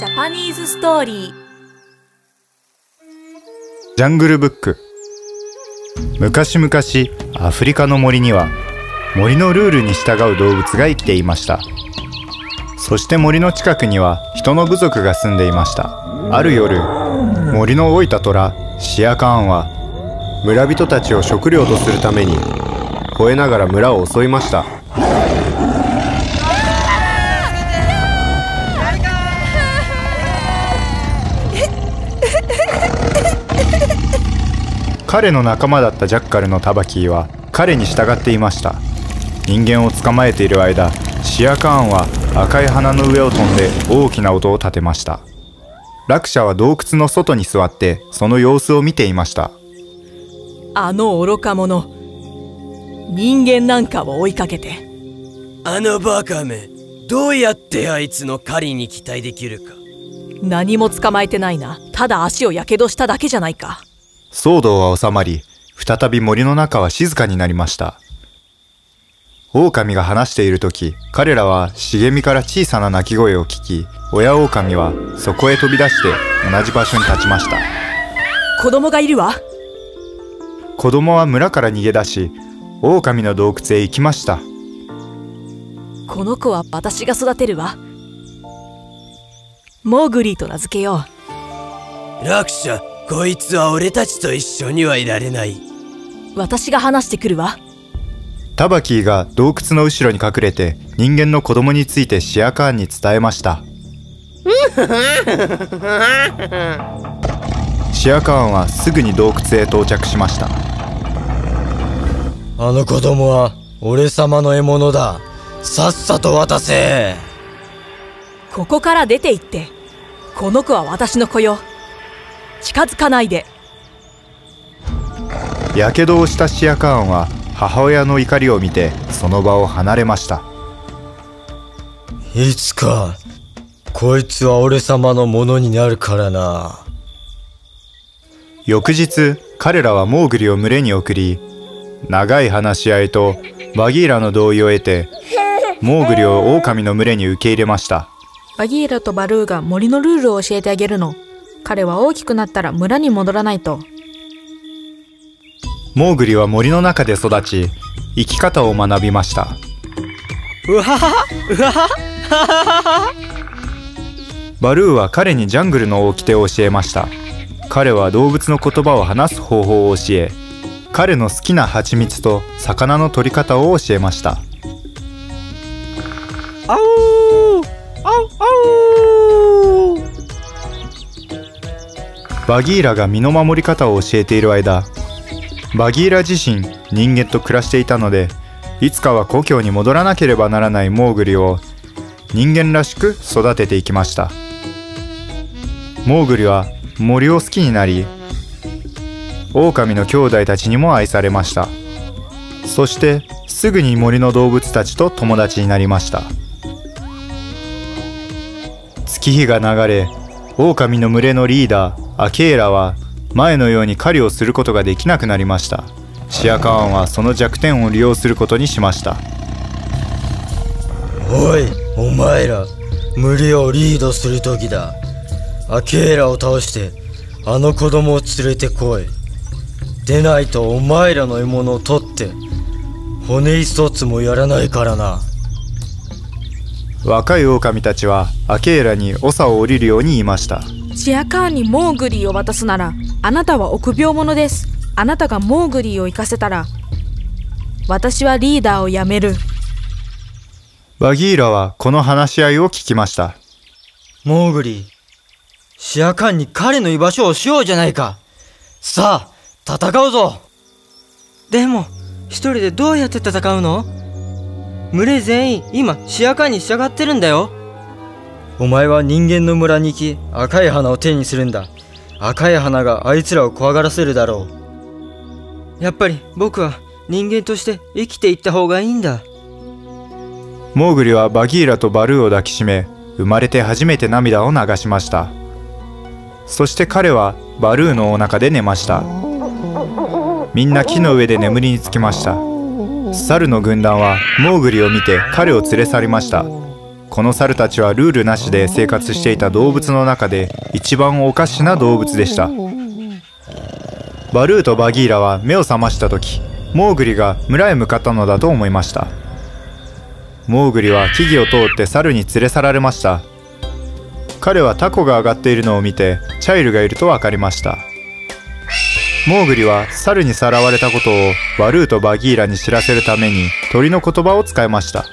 ジャパニーズストーリージャングルブック。昔々アフリカの森には森のルールに従う動物が生きていました。そして森の近くには人の部族が住んでいました。ある夜森の老いた虎シアカーンは村人たちを食料とするために吠えながら村を襲いました。彼の仲間だったジャッカルのタバキーは彼に従っていました。人間を捕まえている間シアカーンは赤い花の上を飛んで大きな音を立てました。落車は洞窟の外に座ってその様子を見ていました。あの愚か者人間なんかを追いかけて。あのバカめどうやってあいつの狩りに期待できるか。何も捕まえてないな。ただ足をやけどしただけじゃないか騒動は収まり再び森の中は静かになりました。狼が話している時彼らは茂みから小さな鳴き声を聞き親狼はそこへ飛び出して同じ場所に立ちました。子供がいるわ。子供は村から逃げ出し狼の洞窟へ行きました。この子は私が育てるわ。モーグリーと名付けよ落車こいつは俺たちと一緒にはいられない。う私が話してくるわ。タバキーが洞窟の後ろに隠れて人間の子供についてシアカーンに伝えました。シアカーンはすぐに洞窟へ到着しました。あの子供は俺様の獲物だ。さっさと渡せ。ここから出て行ってこの子は私の子よ近づかないで。やけどをしたシアカーンは母親の怒りを見てその場を離れました。いつかこいつは俺様のものになるからな。翌日彼らはモーグリを群れに送り長い話し合いとバギーラの同意を得てモーグリを狼の群れに受け入れました。バギーラとバルーが森のルールを教えてあげるの彼は大きくなったら村に戻らないと。モーグリは森の中で育ち生き方を学びました。うわははうわははバルーは彼にジャングルの掟を教えました。彼は動物の言葉を話す方法を教え彼の好きな蜂蜜と魚の取り方を教えました。あおー。あおあおバギーラが身の守り方を教えている間バギーラ自身人間と暮らしていたのでいつかは故郷に戻らなければならないモーグリを人間らしく育てていきました。モーグリは森を好きになり狼の兄弟たちにも愛されました。そしてすぐに森の動物たちと友達になりました。月日が流れ狼の群れのリーダーアケーラは前のように狩りをすることができなくなりました。シアカーンはその弱点を利用することにしました。おいお前ら群れをリードする時だ。アケーラを倒してあの子供を連れてこい。でないとお前らの獲物を取って骨一つもやらないからな。若い狼たちはアケーラに長を降りるように言いましたシアカーンにモーグリーを渡すならあなたは臆病者です。あなたがモーグリーを行かせたら私はリーダーを辞める。バギーラはこの話し合いを聞きました。モーグリーシアカンに彼の居場所をしようじゃないか。さあ戦うぞ。でも一人でどうやって戦うの？群れ全員今シアカンに従ってるんだよお前は人間の村に行き赤い花を手にするんだ。赤い花があいつらを怖がらせるだろう。やっぱり僕は人間として生きていった方がいいんだ。モーグリはバギーラとバルーを抱きしめ生まれて初めて涙を流しました。そして彼はバルーのお腹で寝ました。みんな木の上で眠りにつきました。猿の軍団はモーグリを見て彼を連れ去りました。この猿たちはルールなしで生活していた動物の中で一番おかしな動物でした。バルーとバギーラは目を覚ました時モーグリが村へ向かったのだと思いました。モーグリは木々を通って猿に連れ去られました。彼はタコが上がっているのを見てチャイルがいると分かりました。モーグリは猿にさらわれたことをバルーとバギーラに知らせるために鳥の言葉を使いました。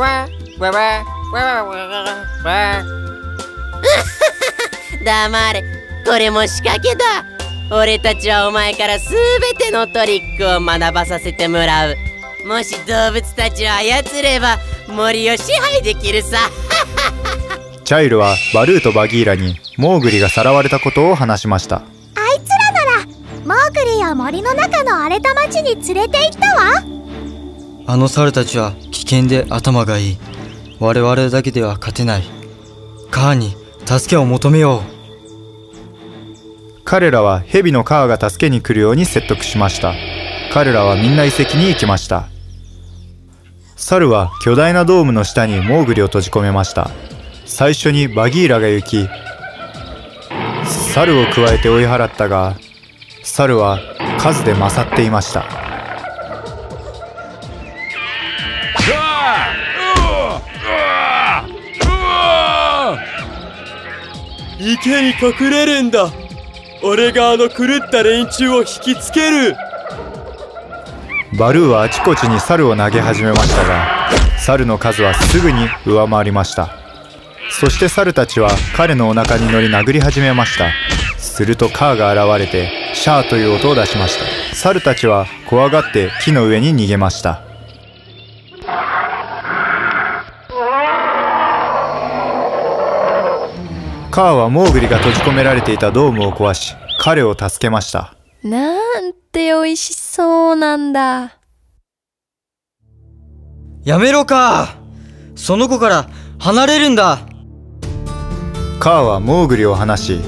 わわわわわわわ黙れ。これも仕掛けだ。俺たちはお前から全てのトリックを学ばさせてもらう。もし動物たちを操れば森を支配できるさ。チャイルはバルーとバギーラにモーグリがさらわれたことを話しました。あいつらならモーグリを森の中の荒れた町に連れて行ったわあの猿たちは危険で頭がいい。我々だけでは勝てない。カーに助けを求めよう。彼らは蛇のカーが助けに来るように説得しました。彼らはみんな遺跡に行きました。猿は巨大なドームの下にモーグリを閉じ込めました。最初にバギーラが行き猿を加えて追い払ったが猿は数で勝っていました。池に隠れるんだ。俺があの狂った連中を引きつける。バルーはあちこちに猿を投げ始めましたが猿の数はすぐに上回りました。そして猿たちは彼のお腹に乗り殴り始めました。するとカーが現れてシャーという音を出しました。猿たちは怖がって木の上に逃げました。カーはモーグリが閉じ込められていたドームを壊し彼を助けました。なんて美味しそうなんだ。やめろか。その子から離れるんだ。カーはモーグリを離し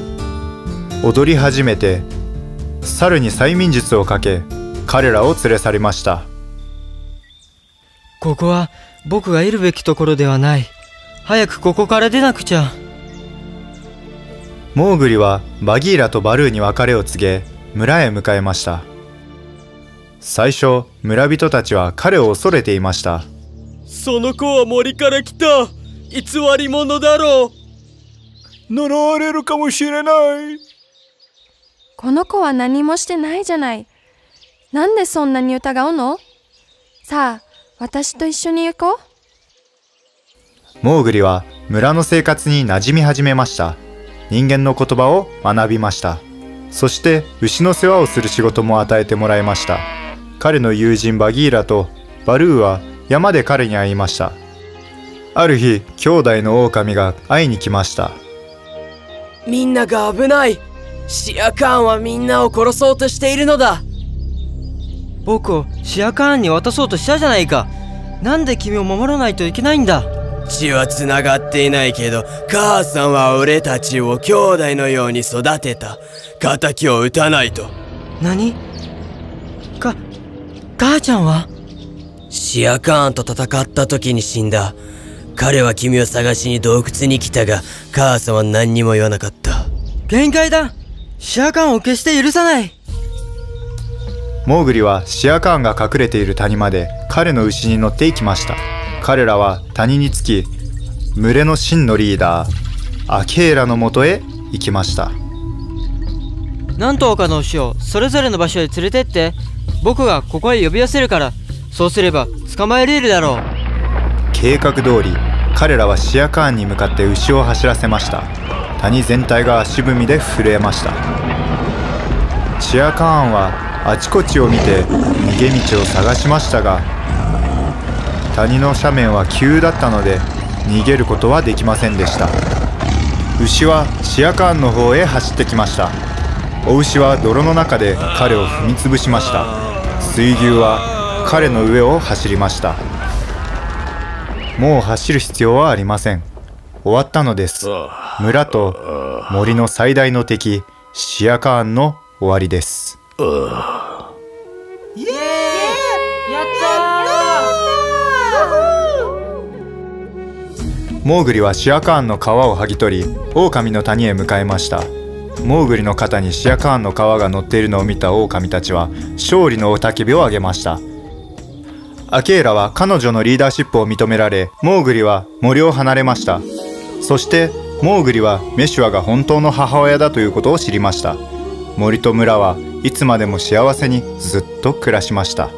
踊り始めて猿に催眠術をかけ彼らを連れ去りました。ここは僕がいるべきところではない。早くここから出なくちゃモーグリはバギーラとバルーに別れを告げ村へ向かいました。最初村人たちは彼を恐れていました。その子は森から来た。偽り者だろう。呪われるかもしれない。この子は何もしてないじゃない。なんでそんなに疑うの？さあ、私と一緒に行こう。モーグリは村の生活に馴染み始めました人間の言葉を学びました。そして牛の世話をする仕事も与えてもらいました。彼の友人バギーラとバルーは山で彼に会いました。ある日兄弟の狼が会いに来ました。みんなが危ない。シアカーンはみんなを殺そうとしているのだ。僕をシアカーンに渡そうとしたじゃないか。なんで君を守らないといけないんだ血は繋がっていないけど母さんは俺たちを兄弟のように育てた。仇を討たないと。何？か母ちゃんは？シアカーンと戦った時に死んだ。彼は君を探しに洞窟に来たが母さんは何にも言わなかった。限界だ。シアカーンを決して許さない。モーグリはシアカーンが隠れている谷まで彼の牛に乗って行きました彼らは谷に着き群れの真のリーダーアケーラのもとへ行きました。何頭かの牛をそれぞれの場所へ連れてって僕がここへ呼び寄せるからそうすれば捕まえれるだろう。計画通り彼らはシアカーンに向かって牛を走らせました。谷全体が足踏みで震えました。シアカーンはあちこちを見て逃げ道を探しましたが谷の斜面は急だったので逃げることはできませんでした。牛はシアカーンの方へ走ってきました。お牛は泥の中で彼を踏みつぶしました。水牛は彼の上を走りました。もう走る必要はありません。終わったのです。村と森の最大の敵シアカーンの終わりです。モーグリはシアカーンの皮を剥ぎ取り狼の谷へ向かいました。モーグリの肩にシアカーンの皮が乗っているのを見た狼たちは勝利の雄たけびを上げました。アケーラは彼女のリーダーシップを認められモーグリは森を離れました。そしてモーグリはメシュアが本当の母親だということを知りました。森と村はいつまでも幸せにずっと暮らしました。